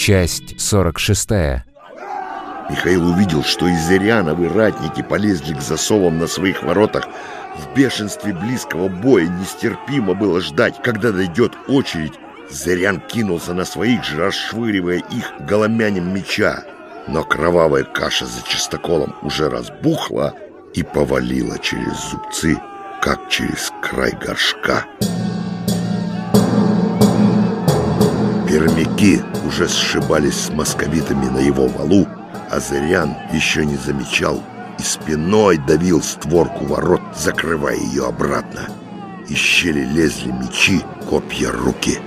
Часть 46. Михаил увидел, что и Зыряновы ратники полезли к засовам на своих воротах. В бешенстве близкого боя нестерпимо было ждать, когда дойдет очередь. Зырян кинулся на своих же, расшвыривая их голомянем меча. Но кровавая каша за чистоколом уже разбухла и повалила через зубцы, как через край горшка. Пермяки уже сшибались с московитами на его валу, а Зырян еще не замечал и спиной давил створку ворот, закрывая ее обратно. Из щели лезли мечи, копья, руки.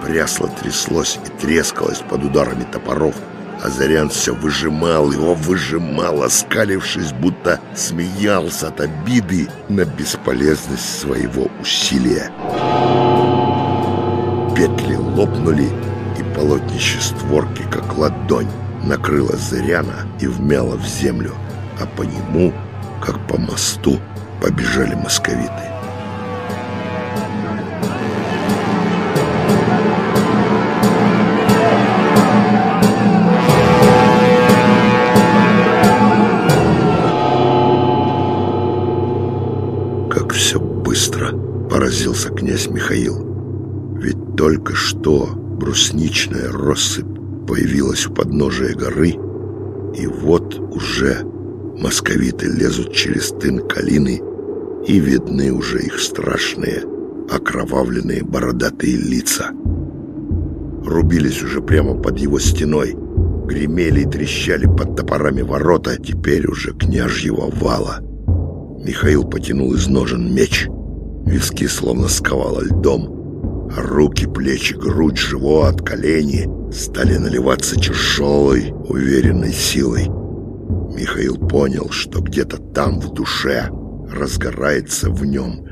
Прясло тряслось и трескалось под ударами топоров, а Зарян все выжимал его, выжимал, оскалившись, будто смеялся от обиды на бесполезность своего усилия. Петли лопнули, полотнище створки, как ладонь, накрыло Зыряна и вмяло в землю, а по нему, как по мосту, побежали московиты. Как все быстро, поразился князь Михаил. Ведь только что брусничная россыпь появилась у подножия горы, и вот уже московиты лезут через тын калины, и видны уже их страшные, окровавленные бородатые лица. Рубились уже прямо под его стеной, гремели и трещали под топорами ворота, теперь уже княжьего вала. Михаил потянул из ножен меч, виски словно сковало льдом, Руки, плечи, грудь, живот, колени стали наливаться тяжелой, уверенной силой. Михаил понял, что где-то там в душе разгорается в нем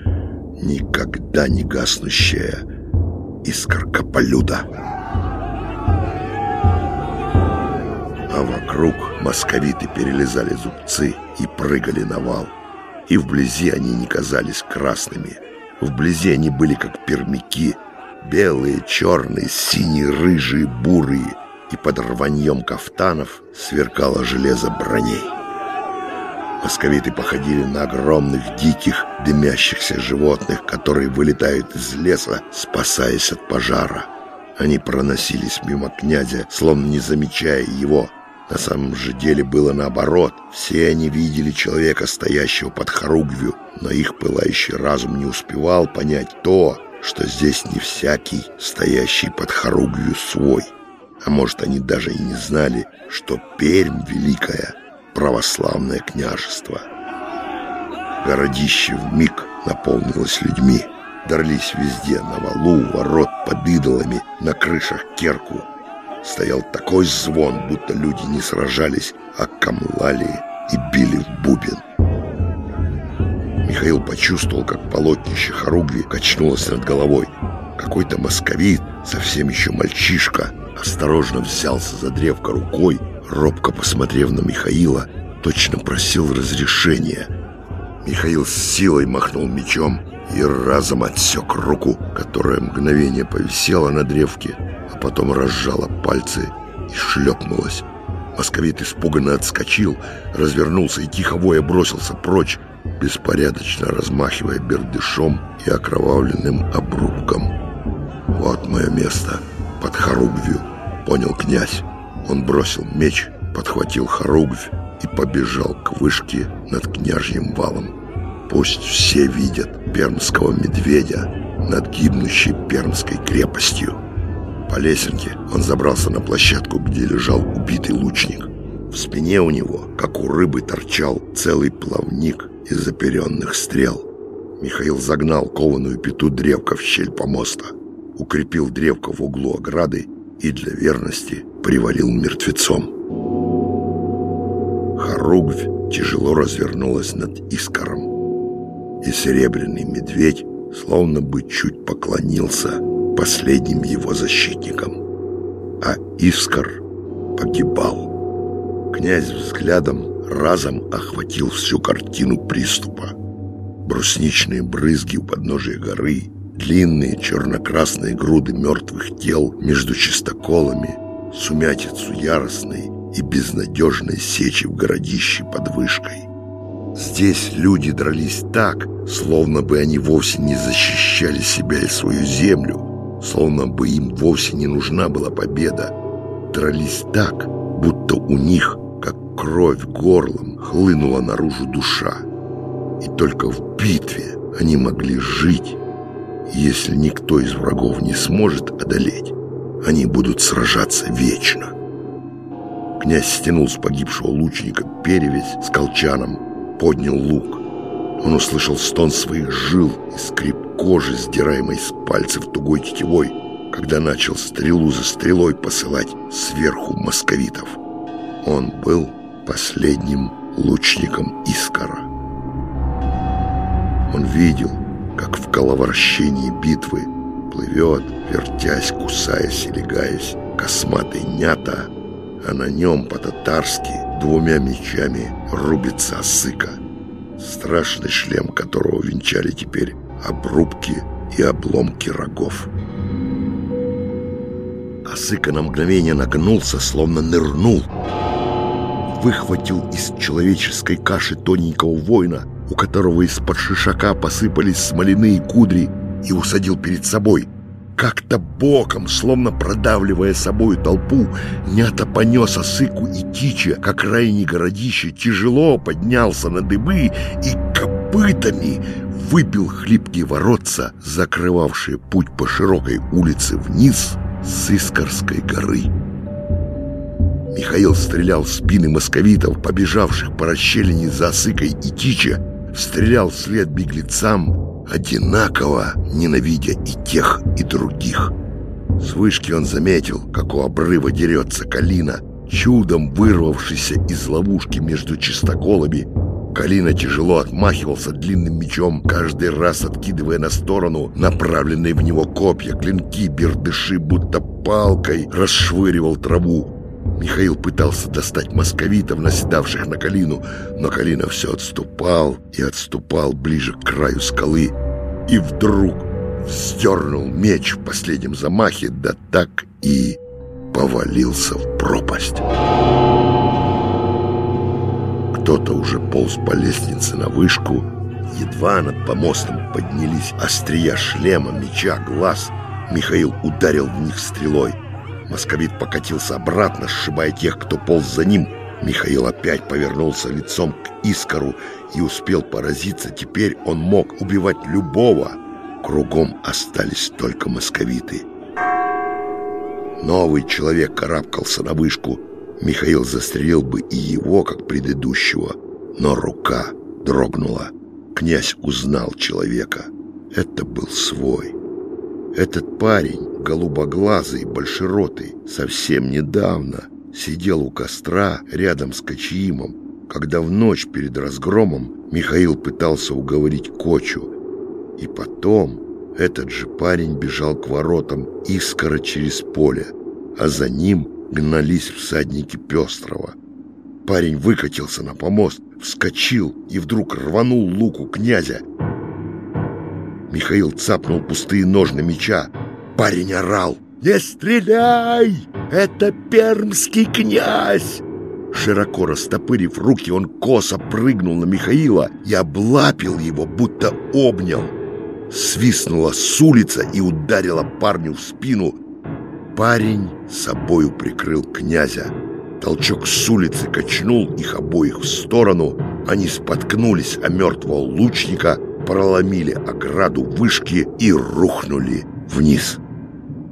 никогда не гаснущая искорка полюда. А вокруг московиты перелезали зубцы и прыгали на вал. И вблизи они не казались красными. Вблизи они были как пермяки — Белые, черные, синие, рыжие, бурые. И под рваньем кафтанов сверкало железо броней. Московиты походили на огромных, диких, дымящихся животных, которые вылетают из леса, спасаясь от пожара. Они проносились мимо князя, словно не замечая его. На самом же деле было наоборот. Все они видели человека, стоящего под хоругвью, но их пылающий разум не успевал понять то, что здесь не всякий, стоящий под хоругвью свой. А может, они даже и не знали, что Пермь великое православное княжество. Городище в миг наполнилось людьми. Дрались везде, на валу, ворот, под идолами, на крышах керку. Стоял такой звон, будто люди не сражались, а камлали и били в бубен. Михаил почувствовал, как полотнище хоругви качнулось над головой. Какой-то московит, совсем еще мальчишка, осторожно взялся за древко рукой, робко посмотрев на Михаила, точно просил разрешения. Михаил с силой махнул мечом и разом отсек руку, которая мгновение повисела на древке, а потом разжала пальцы и шлепнулась. Московит испуганно отскочил, развернулся и тихо воя бросился прочь, беспорядочно размахивая бердышом и окровавленным обрубком. «Вот мое место, под хоругвью», — понял князь. Он бросил меч, подхватил хоругвь и побежал к вышке над княжьим валом. Пусть все видят пермского медведя над гибнущей пермской крепостью. По лесенке он забрался на площадку, где лежал убитый лучник. В спине у него, как у рыбы, торчал целый плавник из заперенных стрел. Михаил загнал кованую пету древка в щель помоста, укрепил древко в углу ограды и для верности привалил мертвецом. Хоругвь тяжело развернулась над Искором, и серебряный медведь словно бы чуть поклонился последним его защитникам. А Искор погибал. Князь взглядом разом охватил всю картину приступа. Брусничные брызги у подножия горы, длинные черно-красные груды мертвых тел между чистоколами, сумятицу яростной и безнадежной сечи в городище под вышкой. Здесь люди дрались так, словно бы они вовсе не защищали себя и свою землю, словно бы им вовсе не нужна была победа. Дрались так, будто у них, как кровь горлом, хлынула наружу душа. И только в битве они могли жить. Если никто из врагов не сможет одолеть, они будут сражаться вечно. Князь стянул с погибшего лучника перевязь с колчаном, поднял лук. Он услышал стон своих жил и скрип кожи, сдираемой с пальцев тугой тетивой, когда начал стрелу за стрелой посылать сверху московитов. Он был последним лучником Искара. Он видел, как в коловращении битвы плывет, вертясь, кусаясь и легаясь, косматый нята, а на нем по-татарски двумя мечами рубится осыка, страшный шлем которого венчали теперь обрубки и обломки рогов. Осыка на мгновение нагнулся, словно нырнул, выхватил из человеческой каши тоненького воина, у которого из-под шишака посыпались смоляные кудри, и усадил перед собой – как-то боком, словно продавливая собою толпу, нято понес осыку и тича к окраине городища, тяжело поднялся на дыбы и копытами выбил хлипкие воротца, закрывавшие путь по широкой улице вниз с Искорской горы. Михаил стрелял в спины московитов, побежавших по расщелине за осыкой и тича, стрелял вслед беглецам, одинаково ненавидя и тех, и других. С вышки он заметил, как у обрыва дерется Калина, чудом вырвавшийся из ловушки между чистоколами. Калина тяжело отмахивался длинным мечом, каждый раз откидывая на сторону направленные в него копья, клинки, бердыши, будто палкой расшвыривал траву. Михаил пытался достать московитов, наседавших на Калину, но Калина все отступал и отступал ближе к краю скалы. И вдруг сдернул меч в последнем замахе, да так и повалился в пропасть. Кто-то уже полз по лестнице на вышку, едва над помостом поднялись острия шлема, меча, глаз. Михаил ударил в них стрелой — Московит покатился обратно, сшибая тех, кто полз за ним. Михаил опять повернулся лицом к Искору и успел поразиться. Теперь он мог убивать любого. Кругом остались только московиты. Новый человек карабкался на вышку. Михаил застрелил бы и его, как предыдущего. Но рука дрогнула. Князь узнал человека. Это был свой. Этот парень голубоглазый, большеротый, совсем недавно сидел у костра рядом с Качиимом, когда в ночь перед разгромом Михаил пытался уговорить Кочу. И потом этот же парень бежал к воротам искоро через поле, а за ним гнались всадники Пестрова. Парень выкатился на помост, вскочил и вдруг рванул луку князя. Михаил цапнул пустые ножны меча, Парень орал. «Не стреляй! Это пермский князь!» Широко растопырив руки, он косо прыгнул на Михаила и облапил его, будто обнял. Свистнула с улицы и ударила парню в спину. Парень собою прикрыл князя. Толчок с улицы качнул их обоих в сторону. Они споткнулись о мертвого лучника, проломили ограду вышки и рухнули вниз.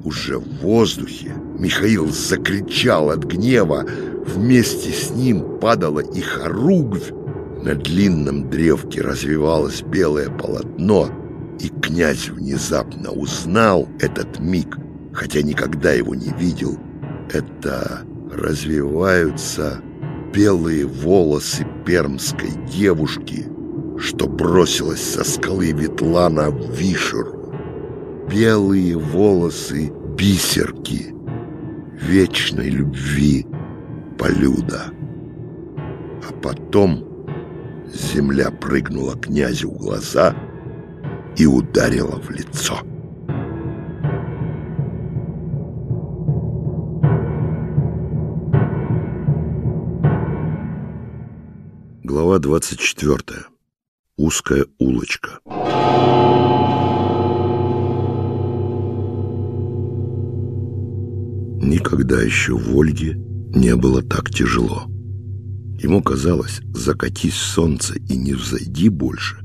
Уже в воздухе Михаил закричал от гнева. Вместе с ним падала и хоругвь. На длинном древке развивалось белое полотно, и князь внезапно узнал этот миг, хотя никогда его не видел. Это развиваются белые волосы пермской девушки, что бросилась со скалы Ветлана в Вишеру белые волосы бисерки вечной любви Полюда. А потом земля прыгнула князю в глаза и ударила в лицо. Глава 24. Узкая улочка. Никогда еще в Ольге не было так тяжело. Ему казалось, закатись солнце и не взойди больше,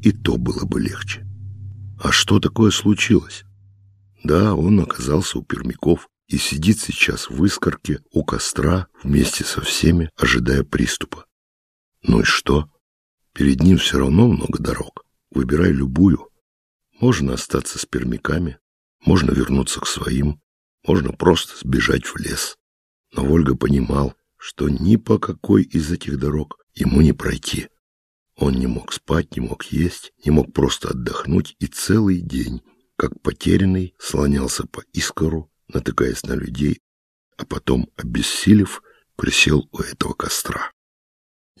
и то было бы легче. А что такое случилось? Да, он оказался у пермяков и сидит сейчас в искорке у костра вместе со всеми, ожидая приступа. Ну и что? Перед ним все равно много дорог. Выбирай любую. Можно остаться с пермяками, можно вернуться к своим, можно просто сбежать в лес. Но Вольга понимал, что ни по какой из этих дорог ему не пройти. Он не мог спать, не мог есть, не мог просто отдохнуть, и целый день, как потерянный, слонялся по искору, натыкаясь на людей, а потом, обессилев, присел у этого костра.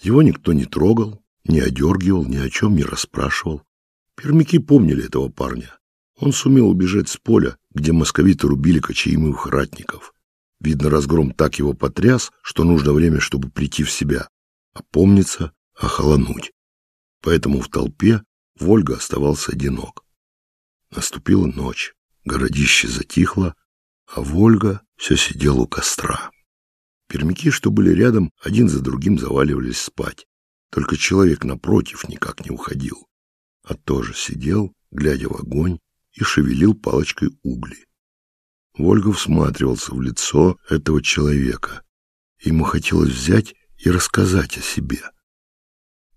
Его никто не трогал, не одергивал, ни о чем не расспрашивал. Пермяки помнили этого парня. Он сумел убежать с поля, где московиты рубили кочаимых ратников. Видно, разгром так его потряс, что нужно время, чтобы прийти в себя, опомниться, охолонуть. Поэтому в толпе Вольга оставался одинок. Наступила ночь, городище затихло, а Вольга все сидел у костра. Пермяки, что были рядом, один за другим заваливались спать. Только человек напротив никак не уходил, а тоже сидел, глядя в огонь, и шевелил палочкой угли. Вольга всматривался в лицо этого человека. Ему хотелось взять и рассказать о себе.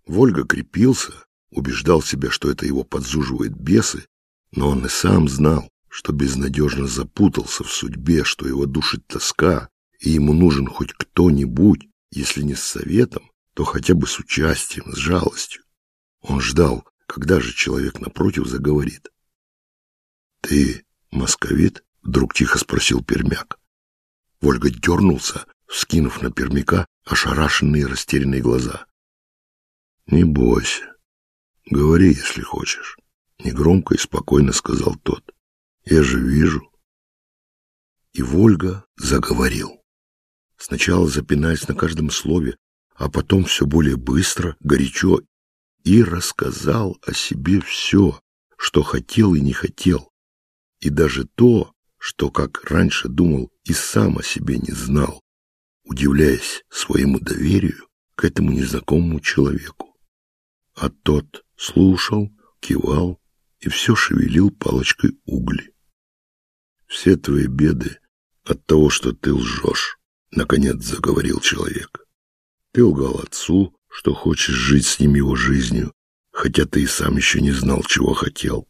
Вольга крепился, убеждал себя, что это его подзуживает бесы, но он и сам знал, что безнадежно запутался в судьбе, что его душит тоска, и ему нужен хоть кто-нибудь, если не с советом, то хотя бы с участием, с жалостью. Он ждал, когда же человек напротив заговорит. «Ты московит?» — вдруг тихо спросил Пермяк. Вольга дернулся, вскинув на Пермяка ошарашенные растерянные глаза. «Не бойся. Говори, если хочешь», — негромко и спокойно сказал тот. «Я же вижу». И Вольга заговорил. Сначала запинаясь на каждом слове, а потом все более быстро, горячо, и рассказал о себе все, что хотел и не хотел, и даже то, что, как раньше думал, и сам о себе не знал, удивляясь своему доверию к этому незнакомому человеку. А тот слушал, кивал и все шевелил палочкой угли. «Все твои беды от того, что ты лжешь», — наконец заговорил человек. «Ты лгал отцу, что хочешь жить с ним его жизнью, хотя ты и сам еще не знал, чего хотел.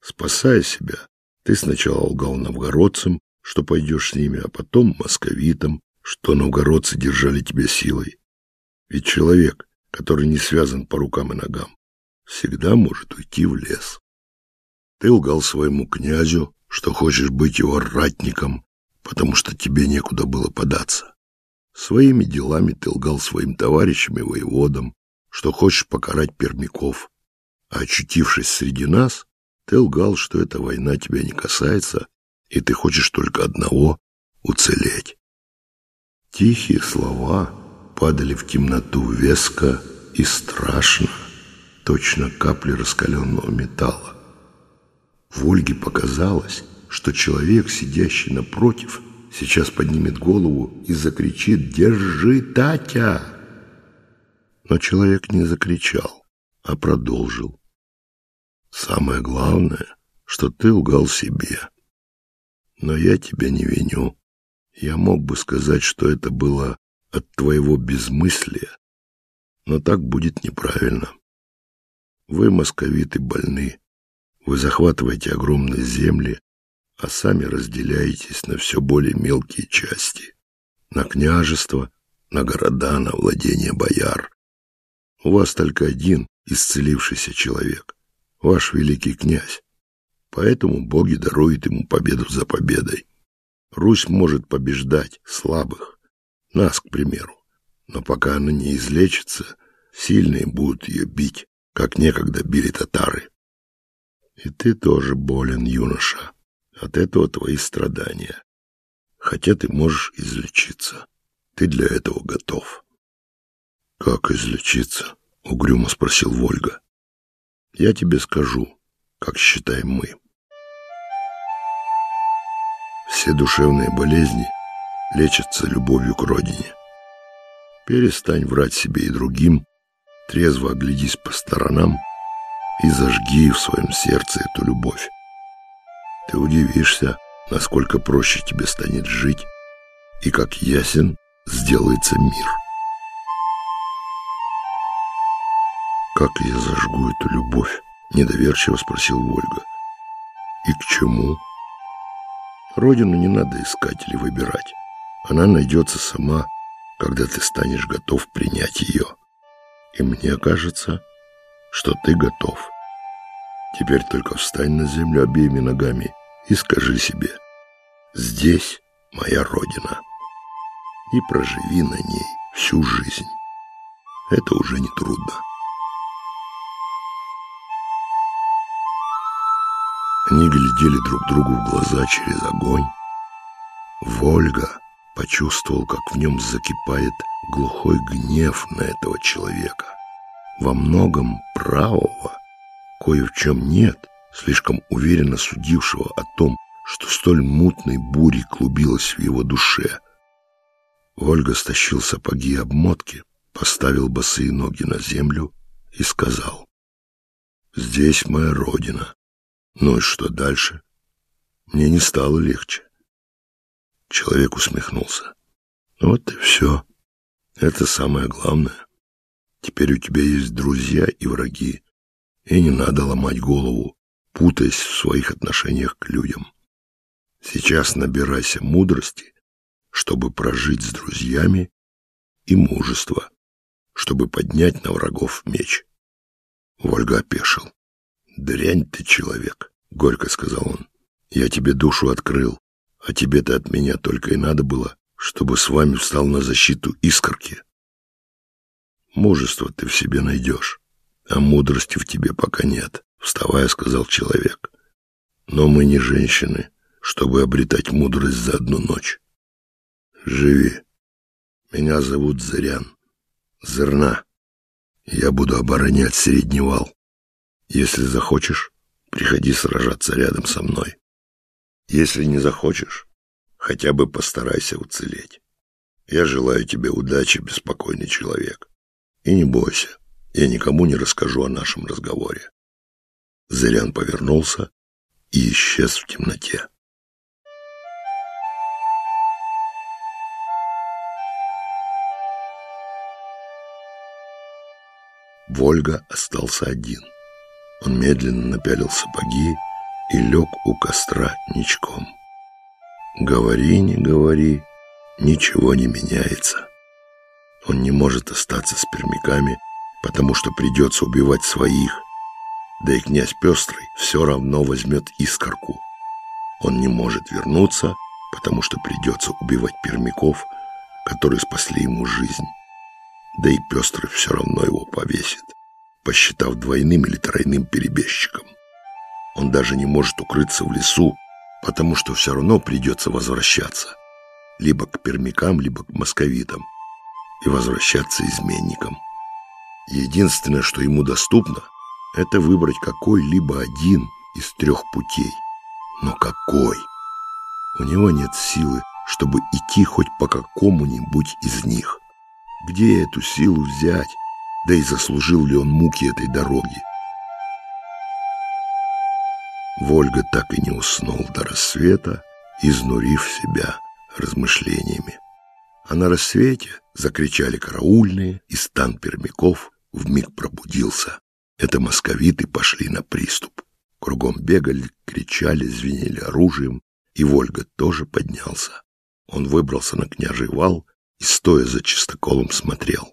Спасая себя, ты сначала лгал новгородцам, что пойдешь с ними, а потом московитам, что новгородцы держали тебя силой. Ведь человек, который не связан по рукам и ногам, всегда может уйти в лес. Ты лгал своему князю, что хочешь быть его ратником, потому что тебе некуда было податься. Своими делами ты лгал своим товарищам и воеводам, что хочешь покарать пермяков. А очутившись среди нас, ты лгал, что эта война тебя не касается, и ты хочешь только одного — уцелеть. Тихие слова падали в темноту веско и страшно, точно капли раскаленного металла. В Ольге показалось, что человек, сидящий напротив, сейчас поднимет голову и закричит «Держи, Татя!». Но человек не закричал, а продолжил. Самое главное, что ты лгал себе. Но я тебя не виню. Я мог бы сказать, что это было от твоего безмыслия, но так будет неправильно. Вы, московиты, больны. Вы захватываете огромные земли, а сами разделяетесь на все более мелкие части. На княжество, на города, на владение бояр. У вас только один исцелившийся человек ваш великий князь. Поэтому боги даруют ему победу за победой. Русь может побеждать слабых, нас, к примеру. Но пока она не излечится, сильные будут ее бить, как некогда били татары. И ты тоже болен, юноша. От этого твои страдания. Хотя ты можешь излечиться. Ты для этого готов. Как излечиться? Угрюмо спросил Вольга. Я тебе скажу, как считаем мы. Все душевные болезни лечатся любовью к родине. Перестань врать себе и другим, трезво оглядись по сторонам и зажги в своем сердце эту любовь. Ты удивишься, насколько проще тебе станет жить и как ясен сделается мир. «Как я зажгу эту любовь?» — недоверчиво спросил Вольга. «И к чему?» «Родину не надо искать или выбирать. Она найдется сама, когда ты станешь готов принять ее. И мне кажется, что ты готов. Теперь только встань на землю обеими ногами и скажи себе, здесь моя родина, и проживи на ней всю жизнь. Это уже не трудно. Они глядели друг другу в глаза через огонь. Вольга почувствовал, как в нем закипает глухой гнев на этого человека. Во многом правого, кое в чем нет, слишком уверенно судившего о том, что столь мутной бурей клубилась в его душе. Ольга стащил сапоги и обмотки, поставил босые ноги на землю и сказал, «Здесь моя родина. Ну и что дальше? Мне не стало легче. Человек усмехнулся. Вот и все. Это самое главное. Теперь у тебя есть друзья и враги, и не надо ломать голову, путаясь в своих отношениях к людям. Сейчас набирайся мудрости, чтобы прожить с друзьями, и мужества, чтобы поднять на врагов меч. Вольга опешил. «Дрянь ты человек», — горько сказал он. «Я тебе душу открыл, а тебе-то от меня только и надо было, чтобы с вами встал на защиту искорки. Мужество ты в себе найдешь, а мудрости в тебе пока нет», — вставая, сказал человек. «Но мы не женщины, чтобы обретать мудрость за одну ночь. Живи. Меня зовут Зырян. Зерна. Я буду оборонять средний вал. Если захочешь, приходи сражаться рядом со мной. Если не захочешь, хотя бы постарайся уцелеть. Я желаю тебе удачи, беспокойный человек. И не бойся, я никому не расскажу о нашем разговоре. Зырян повернулся и исчез в темноте. Вольга остался один. Он медленно напялил сапоги и лег у костра ничком. Говори, не говори, ничего не меняется. Он не может остаться с пермяками, потому что придется убивать своих. Да и князь Пестрый все равно возьмет искорку. Он не может вернуться, потому что придется убивать пермяков, которые спасли ему жизнь. Да и Пестрый все равно его повесит посчитав двойным или тройным перебежчиком. Он даже не может укрыться в лесу, потому что все равно придется возвращаться. Либо к пермякам, либо к московитам. И возвращаться изменникам. Единственное, что ему доступно, это выбрать какой-либо один из трех путей. Но какой? У него нет силы, чтобы идти хоть по какому-нибудь из них. Где эту силу взять? да и заслужил ли он муки этой дороги. Вольга так и не уснул до рассвета, изнурив себя размышлениями. А на рассвете закричали караульные, и стан пермяков вмиг пробудился. Это московиты пошли на приступ. Кругом бегали, кричали, звенели оружием, и Вольга тоже поднялся. Он выбрался на княжий вал и, стоя за чистоколом, смотрел.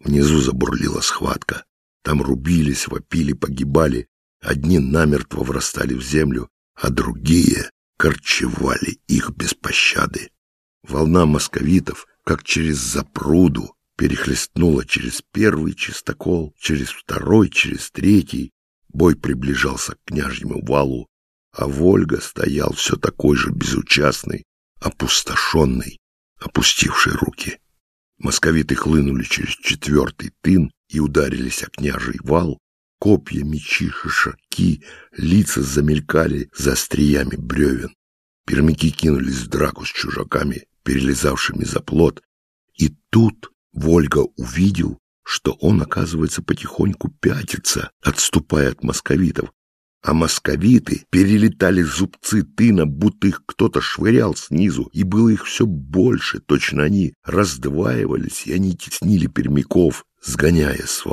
Внизу забурлила схватка. Там рубились, вопили, погибали. Одни намертво врастали в землю, а другие корчевали их без пощады. Волна московитов, как через запруду, перехлестнула через первый чистокол, через второй, через третий. Бой приближался к княжьему валу, а Вольга стоял все такой же безучастный, опустошенный, опустивший руки. Московиты хлынули через четвертый тын и ударились о княжий вал. Копья, мечи, шишаки, лица замелькали за остриями бревен. Пермяки кинулись в драку с чужаками, перелезавшими за плот. И тут Вольга увидел, что он, оказывается, потихоньку пятится, отступая от московитов, а московиты перелетали зубцы тына, будто их кто-то швырял снизу, и было их все больше, точно они раздваивались, и они теснили пермяков, сгоняя с.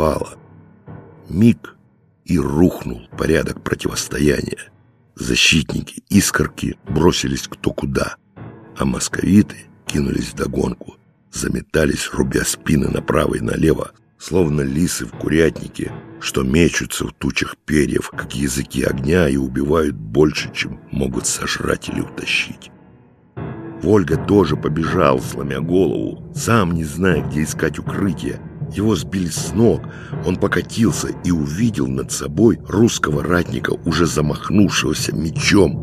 Миг и рухнул порядок противостояния. Защитники, искорки бросились кто куда, а московиты кинулись вдогонку, заметались, рубя спины направо и налево, словно лисы в курятнике, что мечутся в тучах перьев, как языки огня, и убивают больше, чем могут сожрать или утащить. Вольга тоже побежал, сломя голову, сам не зная, где искать укрытие. Его сбили с ног, он покатился и увидел над собой русского ратника, уже замахнувшегося мечом.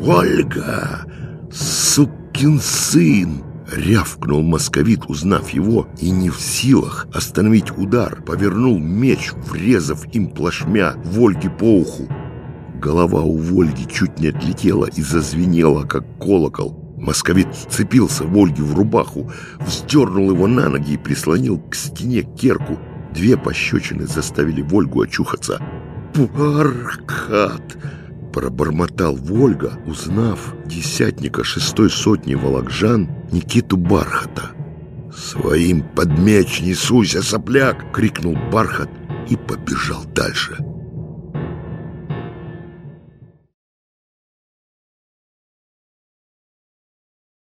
«Вольга! Сукин сын!» Рявкнул московит, узнав его, и не в силах остановить удар, повернул меч, врезав им плашмя Вольге по уху. Голова у Вольги чуть не отлетела и зазвенела, как колокол. Московит вцепился Вольге в рубаху, вздернул его на ноги и прислонил к стене керку. Две пощечины заставили Вольгу очухаться. «Паркат!» Пробормотал Вольга, узнав десятника шестой сотни волокжан Никиту Бархата. «Своим подмеч несуйся, сопляк!» — крикнул Бархат и побежал дальше.